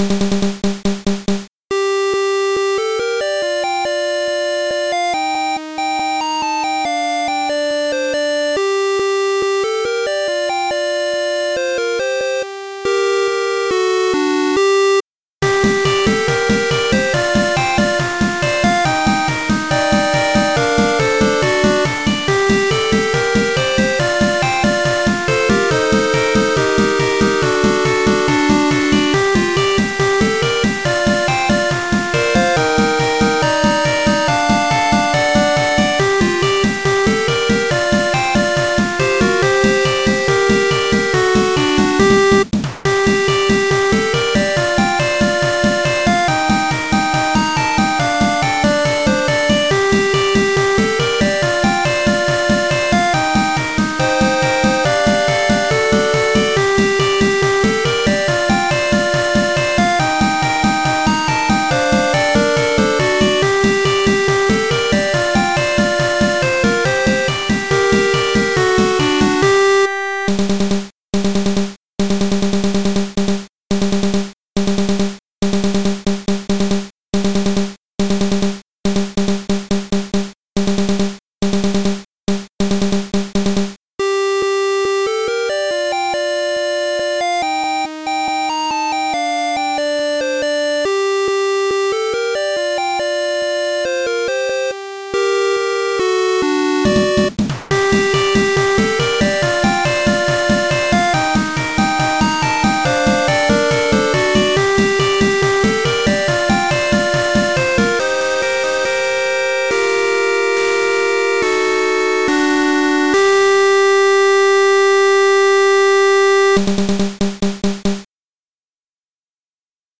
you.